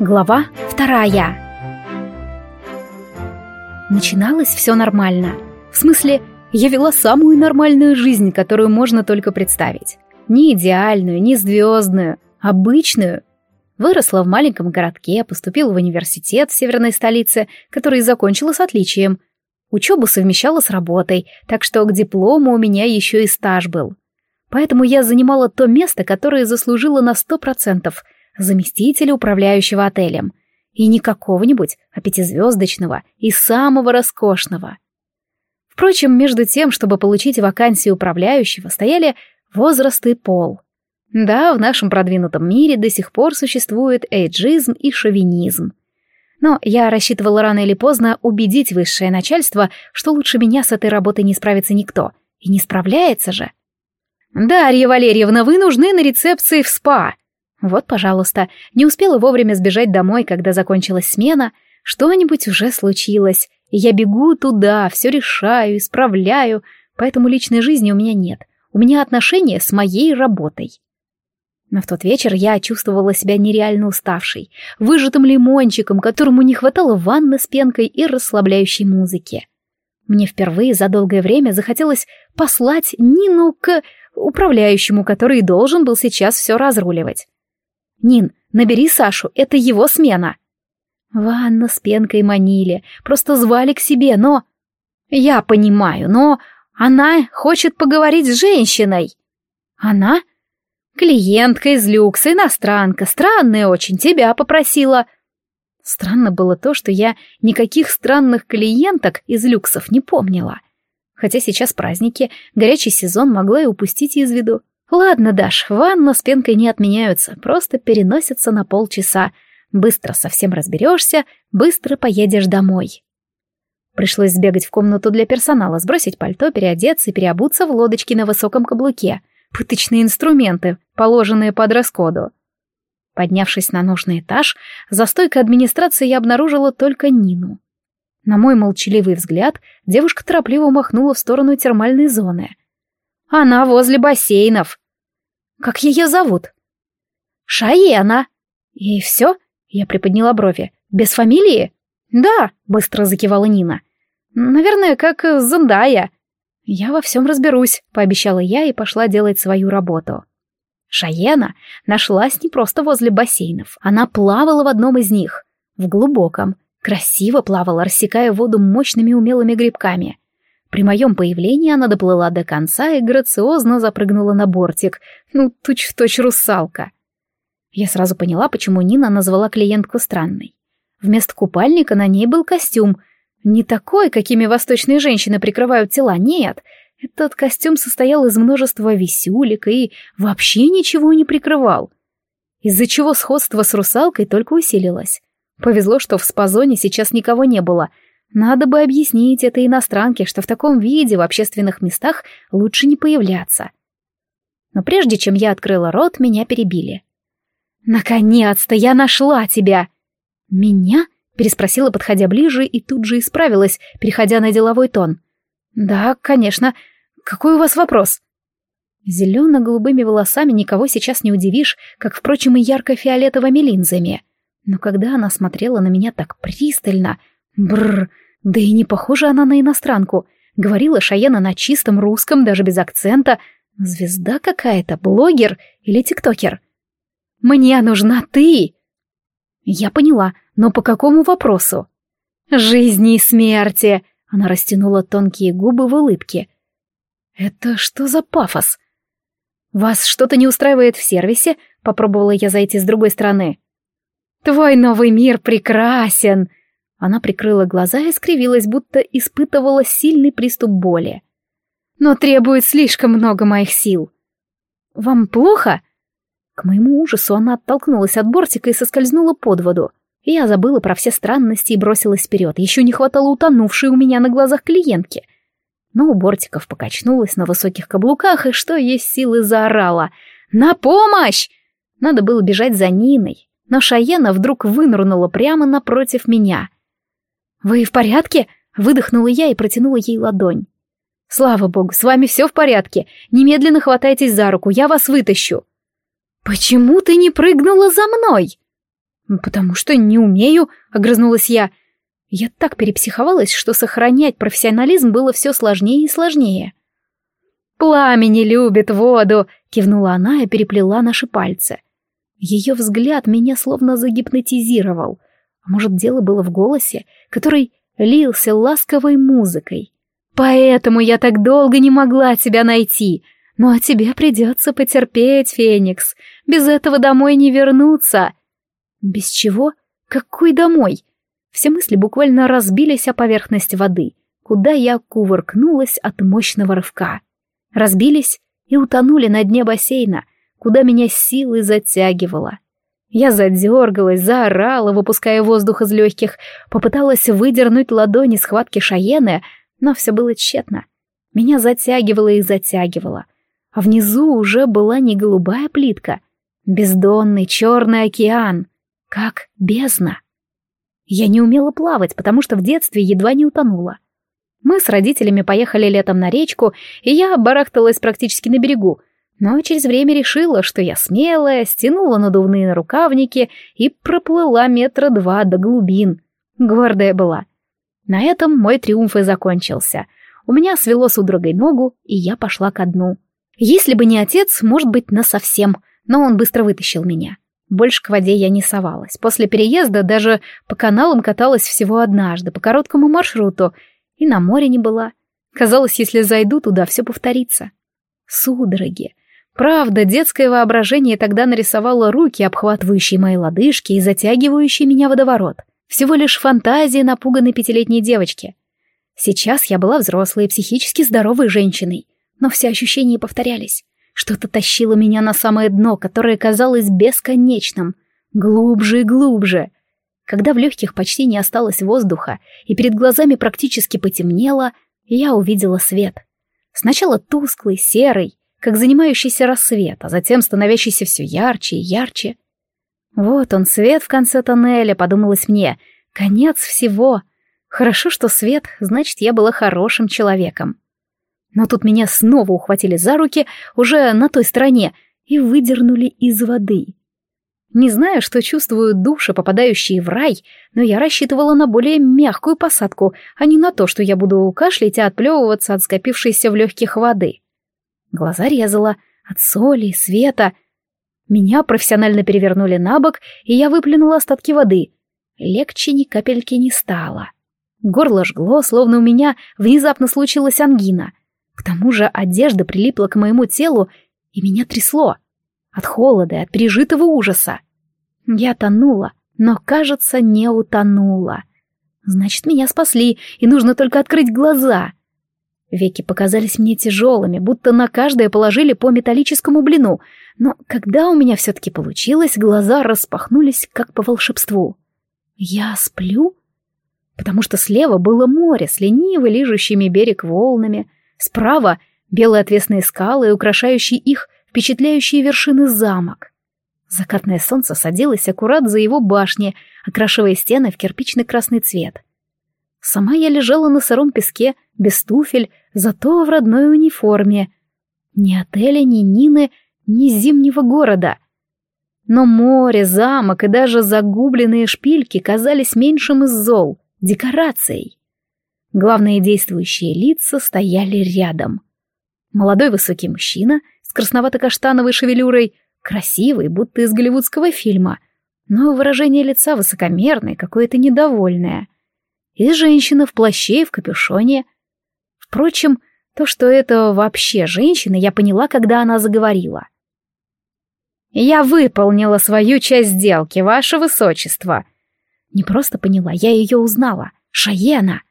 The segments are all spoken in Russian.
Глава вторая Начиналось все нормально. В смысле, я вела самую нормальную жизнь, которую можно только представить. Не идеальную, не звездную, обычную. Выросла в маленьком городке, поступила в университет в северной столице, который закончила с отличием. Учебу совмещала с работой, так что к диплому у меня еще и стаж был. Поэтому я занимала то место, которое заслужила на сто процентов — заместителя управляющего отелем. И не какого-нибудь, а пятизвездочного и самого роскошного. Впрочем, между тем, чтобы получить вакансию управляющего, стояли возраст и пол. Да, в нашем продвинутом мире до сих пор существует эйджизм и шовинизм. Но я рассчитывала рано или поздно убедить высшее начальство, что лучше меня с этой работой не справится никто. И не справляется же. «Дарья Валерьевна, вы нужны на рецепции в СПА», вот, пожалуйста, не успела вовремя сбежать домой, когда закончилась смена, что-нибудь уже случилось, я бегу туда, все решаю, исправляю, поэтому личной жизни у меня нет. У меня отношения с моей работой. Но в тот вечер я чувствовала себя нереально уставшей, выжатым лимончиком, которому не хватало ванны с пенкой и расслабляющей музыки. Мне впервые за долгое время захотелось послать Нину к управляющему, который должен был сейчас все разруливать. «Нин, набери Сашу, это его смена». Ванна с пенкой манили, просто звали к себе, но... Я понимаю, но она хочет поговорить с женщиной. Она? Клиентка из люкса, иностранка, странная очень, тебя попросила. Странно было то, что я никаких странных клиенток из люксов не помнила. Хотя сейчас праздники, горячий сезон могла и упустить из виду. «Ладно, Даш, ванна с пенкой не отменяются, просто переносятся на полчаса. Быстро совсем разберешься, быстро поедешь домой». Пришлось сбегать в комнату для персонала, сбросить пальто, переодеться и переобуться в лодочке на высоком каблуке. Пыточные инструменты, положенные под расходу. Поднявшись на нужный этаж, за стойкой администрации я обнаружила только Нину. На мой молчаливый взгляд девушка торопливо махнула в сторону термальной зоны. «Она возле бассейнов», как ее зовут? Шаена. И все? Я приподняла брови. Без фамилии? Да, быстро закивала Нина. Наверное, как Зандая. Я во всем разберусь, пообещала я и пошла делать свою работу. Шаена нашлась не просто возле бассейнов. Она плавала в одном из них. В глубоком. Красиво плавала, рассекая воду мощными умелыми грибками. При моем появлении она доплыла до конца и грациозно запрыгнула на бортик. Ну, точь-в-точь русалка. Я сразу поняла, почему Нина назвала клиентку странной. Вместо купальника на ней был костюм. Не такой, какими восточные женщины прикрывают тела, нет. Этот костюм состоял из множества висюлек и вообще ничего не прикрывал. Из-за чего сходство с русалкой только усилилось. Повезло, что в спазоне сейчас никого не было — надо бы объяснить этой иностранке, что в таком виде в общественных местах лучше не появляться. Но прежде чем я открыла рот, меня перебили. «Наконец-то я нашла тебя!» «Меня?» — переспросила, подходя ближе, и тут же исправилась, переходя на деловой тон. «Да, конечно. Какой у вас вопрос?» Зелено-голубыми волосами никого сейчас не удивишь, как, впрочем, и ярко-фиолетовыми линзами. Но когда она смотрела на меня так пристально, Бррр, да и не похожа она на иностранку. Говорила Шаяна на чистом русском, даже без акцента. Звезда какая-то, блогер или тиктокер. «Мне нужна ты!» Я поняла, но по какому вопросу? «Жизни и смерти!» Она растянула тонкие губы в улыбке. «Это что за пафос?» «Вас что-то не устраивает в сервисе?» Попробовала я зайти с другой стороны. «Твой новый мир прекрасен!» Она прикрыла глаза и скривилась, будто испытывала сильный приступ боли. «Но требует слишком много моих сил». «Вам плохо?» К моему ужасу она оттолкнулась от бортика и соскользнула под воду. Я забыла про все странности и бросилась вперед. Еще не хватало утонувшей у меня на глазах клиентки. Но у бортиков покачнулась на высоких каблуках и что есть силы заорала. «На помощь!» Надо было бежать за Ниной, но Шаена вдруг вынырнула прямо напротив меня — «Вы в порядке?» Выдохнула я и протянула ей ладонь. «Слава богу, с вами все в порядке. Немедленно хватайтесь за руку, я вас вытащу». «Почему ты не прыгнула за мной?» «Потому что не умею», — огрызнулась я. Я так перепсиховалась, что сохранять профессионализм было все сложнее и сложнее. «Пламя не любит воду», — кивнула она и переплела наши пальцы. Ее взгляд меня словно загипнотизировал. А может, дело было в голосе, который лился ласковой музыкой. «Поэтому я так долго не могла тебя найти. Ну а тебе придется потерпеть, Феникс. Без этого домой не вернуться». «Без чего? Какой домой?» Все мысли буквально разбились о поверхность воды, куда я кувыркнулась от мощного рывка. Разбились и утонули на дне бассейна, куда меня силой затягивало. Я задергалась, заорала, выпуская воздух из легких, попыталась выдернуть ладони с хватки Шаены, но все было тщетно. Меня затягивало и затягивало. А внизу уже была не голубая плитка, бездонный черный океан, как бездна. Я не умела плавать, потому что в детстве едва не утонула. Мы с родителями поехали летом на речку, и я барахталась практически на берегу, но через время решила, что я смелая, стянула надувные нарукавники и проплыла метра два до глубин. Гордая была. На этом мой триумф и закончился. У меня свело судорогой ногу, и я пошла ко дну. Если бы не отец, может быть, насовсем, но он быстро вытащил меня. Больше к воде я не совалась. После переезда даже по каналам каталась всего однажды, по короткому маршруту, и на море не была. Казалось, если зайду туда, все повторится. Судороги. Правда, детское воображение тогда нарисовало руки, обхватывающие мои лодыжки и затягивающие меня водоворот. Всего лишь фантазия напуганной пятилетней девочки. Сейчас я была взрослой и психически здоровой женщиной, но все ощущения повторялись. Что-то тащило меня на самое дно, которое казалось бесконечным. Глубже и глубже. Когда в легких почти не осталось воздуха, и перед глазами практически потемнело, я увидела свет. Сначала тусклый, серый, как занимающийся рассвет, а затем становящийся все ярче и ярче. Вот он, свет в конце тоннеля, подумалось мне. Конец всего. Хорошо, что свет, значит, я была хорошим человеком. Но тут меня снова ухватили за руки, уже на той стороне, и выдернули из воды. Не знаю, что чувствуют души, попадающие в рай, но я рассчитывала на более мягкую посадку, а не на то, что я буду кашлять и отплевываться от скопившейся в легких воды. Глаза резала от соли света. Меня профессионально перевернули на бок, и я выплюнула остатки воды. Легче ни капельки не стало. Горло жгло, словно у меня внезапно случилась ангина. К тому же одежда прилипла к моему телу, и меня трясло. От холода и от пережитого ужаса. Я тонула, но, кажется, не утонула. Значит, меня спасли, и нужно только открыть глаза. Веки показались мне тяжелыми, будто на каждое положили по металлическому блину, но когда у меня все-таки получилось, глаза распахнулись, как по волшебству. Я сплю? Потому что слева было море с лениво лижущими берег волнами, справа — белые отвесные скалы, украшающие их впечатляющие вершины замок. Закатное солнце садилось аккурат за его башни, окрашивая стены в кирпичный красный цвет. Сама я лежала на сыром песке, без туфель, зато в родной униформе. Ни отеля, ни Нины, ни зимнего города. Но море, замок и даже загубленные шпильки казались меньшим из зол, декорацией. Главные действующие лица стояли рядом. Молодой высокий мужчина с красновато-каштановой шевелюрой, красивый, будто из голливудского фильма, но выражение лица высокомерное, какое-то недовольное. И женщина в плаще и в капюшоне — Впрочем, то, что это вообще женщина, я поняла, когда она заговорила. «Я выполнила свою часть сделки, ваше высочество». Не просто поняла, я ее узнала. Шаена.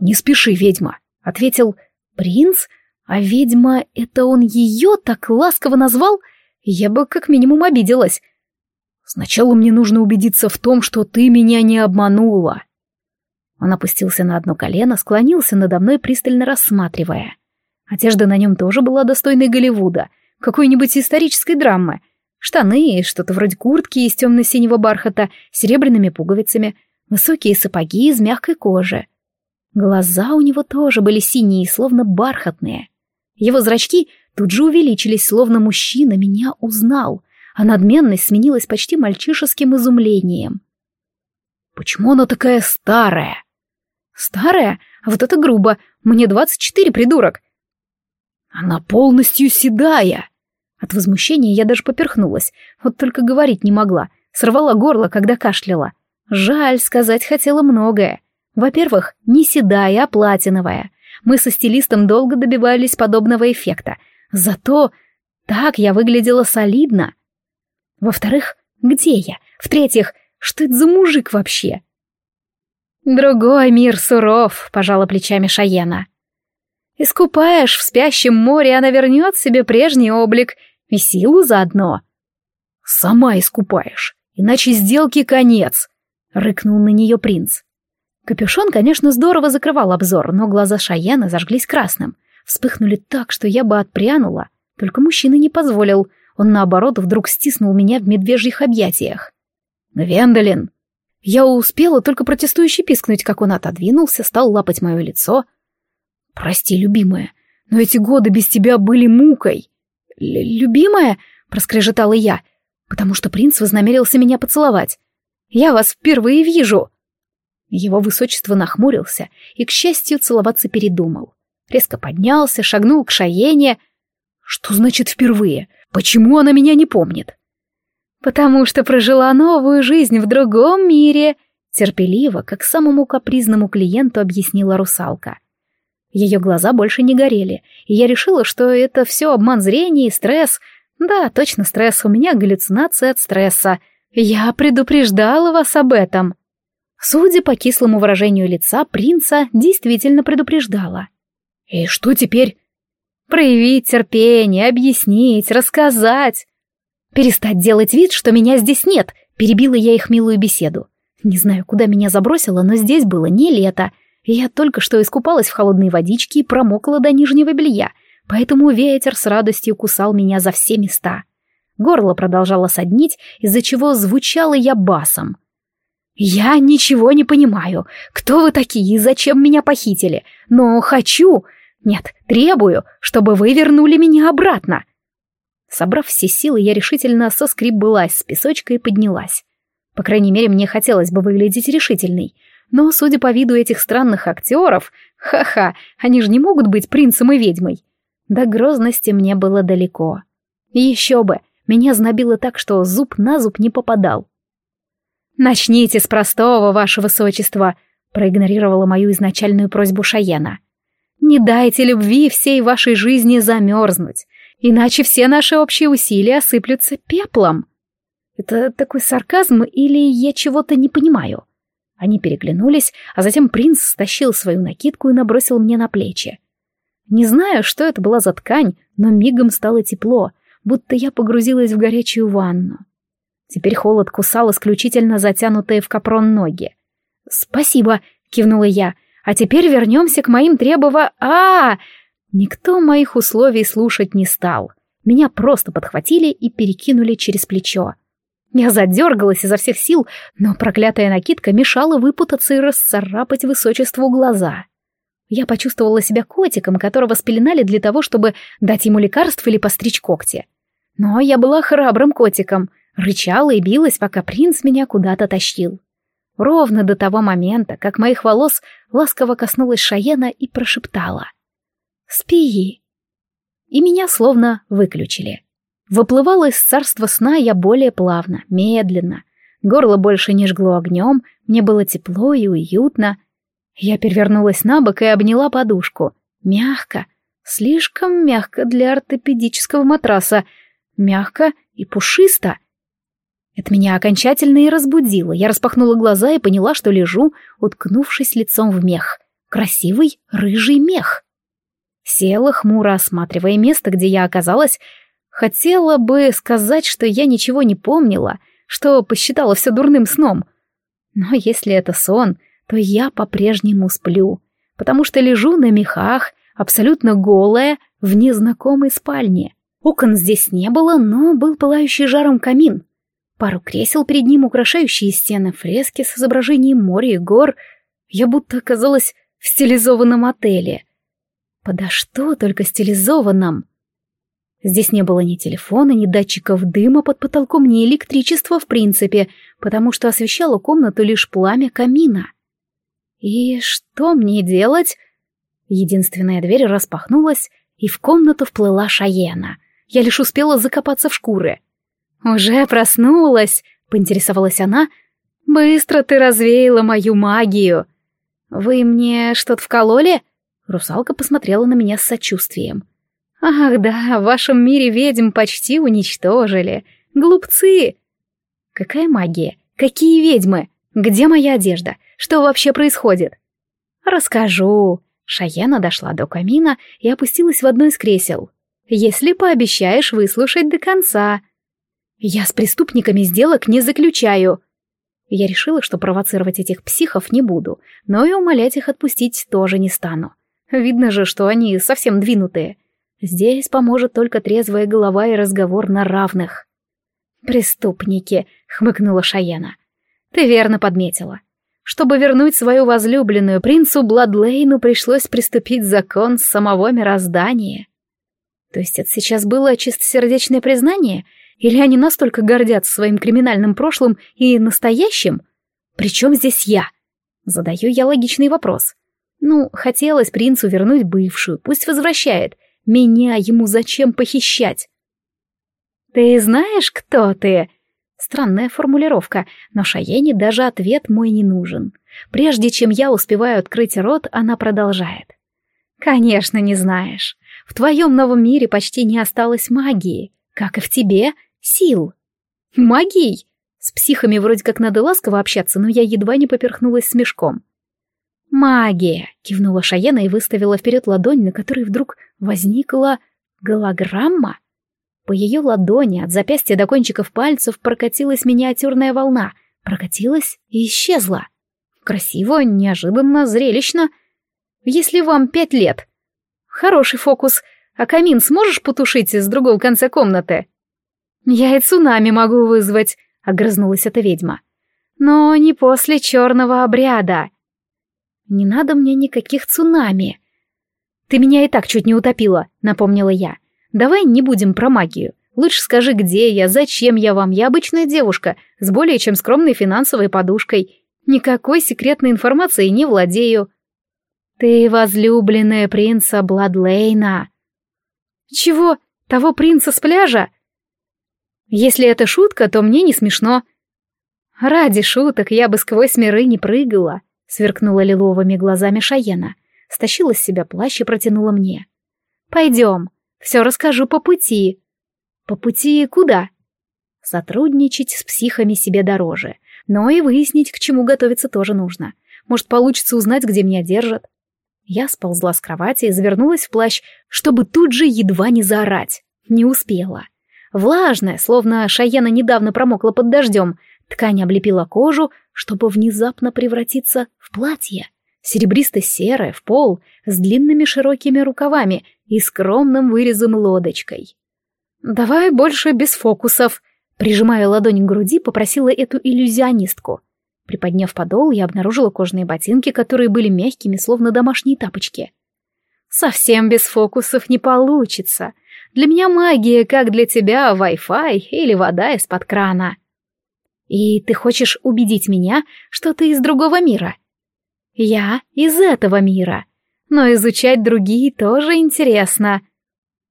«Не спеши, ведьма», — ответил принц, а ведьма — это он ее так ласково назвал? Я бы как минимум обиделась. «Сначала мне нужно убедиться в том, что ты меня не обманула». Он опустился на одно колено, склонился надо мной, пристально рассматривая. Одежда на нем тоже была достойной Голливуда, какой-нибудь исторической драмы. Штаны что-то вроде куртки из темно-синего бархата с серебряными пуговицами, высокие сапоги из мягкой кожи. Глаза у него тоже были синие, словно бархатные. Его зрачки тут же увеличились, словно мужчина меня узнал, а надменность сменилась почти мальчишеским изумлением. «Почему она такая старая?» «Старая? Вот это грубо. Мне двадцать четыре, придурок!» «Она полностью седая!» От возмущения я даже поперхнулась, вот только говорить не могла, сорвала горло, когда кашляла. Жаль, сказать хотела многое. Во-первых, не седая, а платиновая. Мы со стилистом долго добивались подобного эффекта. Зато так я выглядела солидно. Во-вторых, где я? В-третьих, что это за мужик вообще? Другой мир суров, пожала плечами Шаена. Искупаешь в спящем море, она вернет себе прежний облик и силу заодно. Сама искупаешь, иначе сделки конец, рыкнул на нее принц. Капюшон, конечно, здорово закрывал обзор, но глаза Шаяна зажглись красным. Вспыхнули так, что я бы отпрянула. Только мужчина не позволил. Он, наоборот, вдруг стиснул меня в медвежьих объятиях. «Гвендолин!» Я успела только протестующе пискнуть, как он отодвинулся, стал лапать мое лицо. «Прости, любимая, но эти годы без тебя были мукой». Л «Любимая?» — проскрежетала я, потому что принц вознамерился меня поцеловать. «Я вас впервые вижу!» Его высочество нахмурился и, к счастью, целоваться передумал. Резко поднялся, шагнул к Шаене. «Что значит впервые? Почему она меня не помнит?» «Потому что прожила новую жизнь в другом мире», терпеливо, как самому капризному клиенту объяснила русалка. Ее глаза больше не горели, и я решила, что это все обман зрения и стресс. Да, точно стресс, у меня галлюцинация от стресса. Я предупреждала вас об этом. Судя по кислому выражению лица, принца действительно предупреждала. «И что теперь?» «Проявить терпение, объяснить, рассказать». «Перестать делать вид, что меня здесь нет», — перебила я их милую беседу. Не знаю, куда меня забросило, но здесь было не лето. Я только что искупалась в холодной водичке и промокла до нижнего белья, поэтому ветер с радостью кусал меня за все места. Горло продолжало соднить, из-за чего звучала я басом — «Я ничего не понимаю. Кто вы такие и зачем меня похитили? Но хочу, нет, требую, чтобы вы вернули меня обратно». Собрав все силы, я решительно соскребылась с песочка и поднялась. По крайней мере, мне хотелось бы выглядеть решительной. Но, судя по виду этих странных актеров, ха-ха, они же не могут быть принцем и ведьмой. До грозности мне было далеко. Еще бы, меня знобило так, что зуб на зуб не попадал. «Начните с простого, ваше высочество», — проигнорировала мою изначальную просьбу Шаена. «Не дайте любви всей вашей жизни замерзнуть, иначе все наши общие усилия осыплются пеплом». Это такой сарказм или я чего-то не понимаю? Они переглянулись, а затем принц стащил свою накидку и набросил мне на плечи. Не знаю, что это была за ткань, но мигом стало тепло, будто я погрузилась в горячую ванну. Теперь холод кусал исключительно затянутые в капрон ноги. «Спасибо», — кивнула я. «А теперь вернемся к моим требова... а, -а, Никто моих условий слушать не стал. Меня просто подхватили и перекинули через плечо. Я задергалась изо всех сил, но проклятая накидка мешала выпутаться и расцарапать высочеству глаза. Я почувствовала себя котиком, которого спеленали для того, чтобы дать ему лекарство или постричь когти. Но я была храбрым котиком — Рычала и билась, пока принц меня куда-то тащил. Ровно до того момента, как моих волос ласково коснулась Шаена и прошептала. «Спи!» И меня словно выключили. Выплывала из царства сна я более плавно, медленно. Горло больше не жгло огнем, мне было тепло и уютно. Я перевернулась на бок и обняла подушку. Мягко, слишком мягко для ортопедического матраса. Мягко и пушисто — это меня окончательно и разбудило. Я распахнула глаза и поняла, что лежу, уткнувшись лицом в мех. Красивый рыжий мех. Села, хмуро осматривая место, где я оказалась. Хотела бы сказать, что я ничего не помнила, что посчитала все дурным сном. Но если это сон, то я по-прежнему сплю, потому что лежу на мехах, абсолютно голая, в незнакомой спальне. Окон здесь не было, но был пылающий жаром камин. Пару кресел перед ним, украшающие стены, фрески с изображением моря и гор. Я будто оказалась в стилизованном отеле. Подо что только стилизованном? Здесь не было ни телефона, ни датчиков дыма под потолком, ни электричества в принципе, потому что освещало комнату лишь пламя камина. И что мне делать? Единственная дверь распахнулась, и в комнату вплыла Шаена. Я лишь успела закопаться в шкуры. «Уже проснулась», — поинтересовалась она. «Быстро ты развеяла мою магию». «Вы мне что-то вкололи?» Русалка посмотрела на меня с сочувствием. «Ах да, в вашем мире ведьм почти уничтожили. Глупцы!» «Какая магия? Какие ведьмы? Где моя одежда? Что вообще происходит?» «Расскажу». Шаяна дошла до камина и опустилась в одно из кресел. «Если пообещаешь выслушать до конца». «Я с преступниками сделок не заключаю». Я решила, что провоцировать этих психов не буду, но и умолять их отпустить тоже не стану. Видно же, что они совсем двинутые. Здесь поможет только трезвая голова и разговор на равных. «Преступники», — хмыкнула Шаяна. «Ты верно подметила. Чтобы вернуть свою возлюбленную, принцу Бладлейну пришлось приступить закон самого мироздания». То есть это сейчас было чистосердечное признание? Или они настолько гордятся своим криминальным прошлым и настоящим? Причем здесь я? Задаю я логичный вопрос. Ну, хотелось принцу вернуть бывшую, пусть возвращает, меня ему зачем похищать? «Ты знаешь, кто ты?» Странная формулировка, но Шаене даже ответ мой не нужен. Прежде чем я успеваю открыть рот, она продолжает. «Конечно, не знаешь. В твоем новом мире почти не осталось магии, как и в тебе сил». «Магией?» С психами вроде как надо ласково общаться, но я едва не поперхнулась смешком. «Магия!» — кивнула Шаена и выставила вперед ладонь, на которой вдруг возникла голограмма. По ее ладони от запястья до кончиков пальцев прокатилась миниатюрная волна, прокатилась и исчезла. Красиво, неожиданно, зрелищно. Если вам пять лет. Хороший фокус. А камин сможешь потушить с другого конца комнаты? Я и цунами могу вызвать, огрызнулась эта ведьма. Но не после черного обряда. Не надо мне никаких цунами. Ты меня и так чуть не утопила, напомнила я. Давай не будем про магию. Лучше скажи, где я, зачем я вам. Я обычная девушка, с более чем скромной финансовой подушкой. Никакой секретной информацией не владею. Ты возлюбленная принца Бладлейна. Чего? Того принца с пляжа? Если это шутка, то мне не смешно. Ради шуток я бы сквозь миры не прыгала сверкнула лиловыми глазами Шаена, стащила с себя плащ и протянула мне. «Пойдем, все расскажу по пути». «По пути куда?» Сотрудничать с психами себе дороже, но и выяснить, к чему готовиться тоже нужно. Может, получится узнать, где меня держат. Я сползла с кровати и завернулась в плащ, чтобы тут же едва не заорать. Не успела. Влажная, словно Шаена недавно промокла под дождем, ткань облепила кожу, чтобы внезапно превратиться в платье, серебристо-серое, в пол, с длинными широкими рукавами и скромным вырезом лодочкой. «Давай больше без фокусов», — прижимая ладонь к груди, попросила эту иллюзионистку. Приподняв подол, я обнаружила кожаные ботинки, которые были мягкими, словно домашние тапочки. «Совсем без фокусов не получится. Для меня магия, как для тебя Wi-Fi или вода из-под крана». И ты хочешь убедить меня, что ты из другого мира? Я из этого мира. Но изучать другие тоже интересно.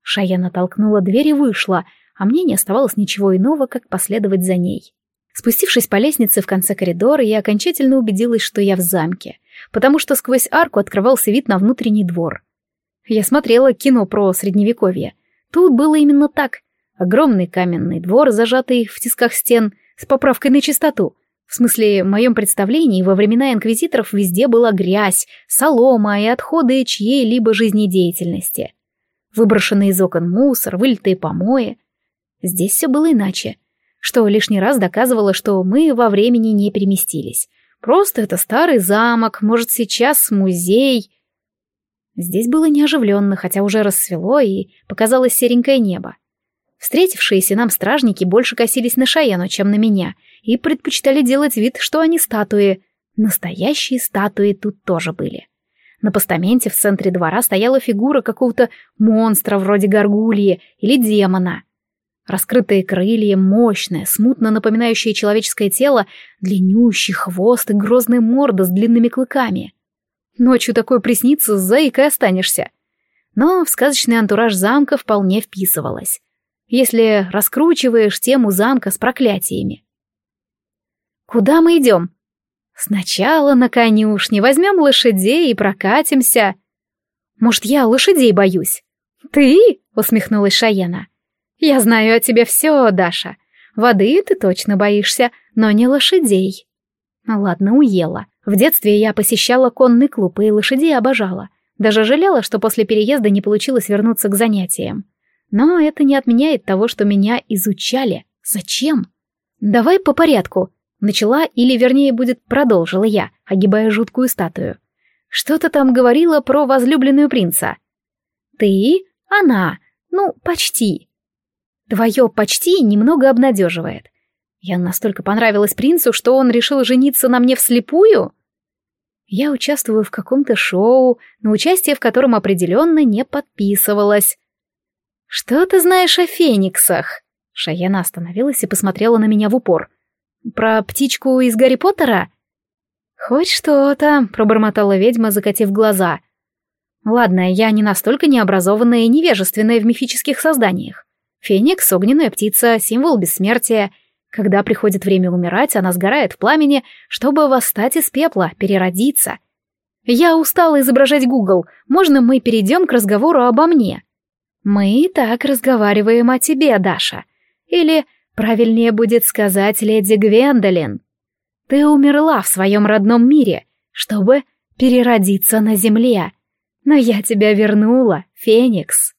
Шаяна толкнула дверь и вышла, а мне не оставалось ничего иного, как последовать за ней. Спустившись по лестнице в конце коридора, я окончательно убедилась, что я в замке, потому что сквозь арку открывался вид на внутренний двор. Я смотрела кино про средневековье. Тут было именно так. Огромный каменный двор, зажатый в тисках стен — с поправкой на чистоту. В смысле, в моем представлении во времена инквизиторов везде была грязь, солома и отходы чьей-либо жизнедеятельности. Выброшенный из окон мусор, вылитые помои. Здесь все было иначе, что лишний раз доказывало, что мы во времени не переместились. Просто это старый замок, может, сейчас музей. Здесь было неоживленно, хотя уже рассвело и показалось серенькое небо. Встретившиеся нам стражники больше косились на Шаяну, чем на меня, и предпочитали делать вид, что они статуи. Настоящие статуи тут тоже были. На постаменте в центре двора стояла фигура какого-то монстра вроде горгульи или демона. Раскрытые крылья, мощное, смутно напоминающее человеческое тело, длиннющий хвост и грозная морда с длинными клыками. Ночью такое приснится, заикой останешься. Но в сказочный антураж замка вполне вписывалось. Если раскручиваешь тему замка с проклятиями. «Куда мы идем?» Сначала на конюшне возьмем лошадей и прокатимся. Может, я лошадей боюсь? Ты? Усмехнулась Шаяна. Я знаю о тебе все, Даша. Воды ты точно боишься, но не лошадей. Ладно, уела. В детстве я посещала конный клуб и лошадей обожала. Даже жалела, что после переезда не получилось вернуться к занятиям. Но это не отменяет того, что меня изучали. Зачем? Давай по порядку. Начала, или вернее будет продолжила я, огибая жуткую статую. Что-то там говорила про возлюбленную принца. Ты? Она. Ну, почти. Твое «почти» немного обнадеживает. Я настолько понравилась принцу, что он решил жениться на мне вслепую? Я участвую в каком-то шоу, на участие в котором определенно не подписывалась. «Что ты знаешь о фениксах?» Шаяна остановилась и посмотрела на меня в упор. Про птичку из Гарри Поттера? Хоть что-то, пробормотала ведьма, закатив глаза. Ладно, я не настолько необразованная и невежественная в мифических созданиях. Феникс — огненная птица, символ бессмертия. Когда приходит время умирать, она сгорает в пламени, чтобы восстать из пепла, переродиться. Я устала изображать Гугл. Можно мы перейдем к разговору обо мне? Мы и так разговариваем о тебе, Даша. Или Правильнее будет сказать леди Гвендолин. Ты умерла в своем родном мире, чтобы переродиться на земле. Но я тебя вернула, Феникс.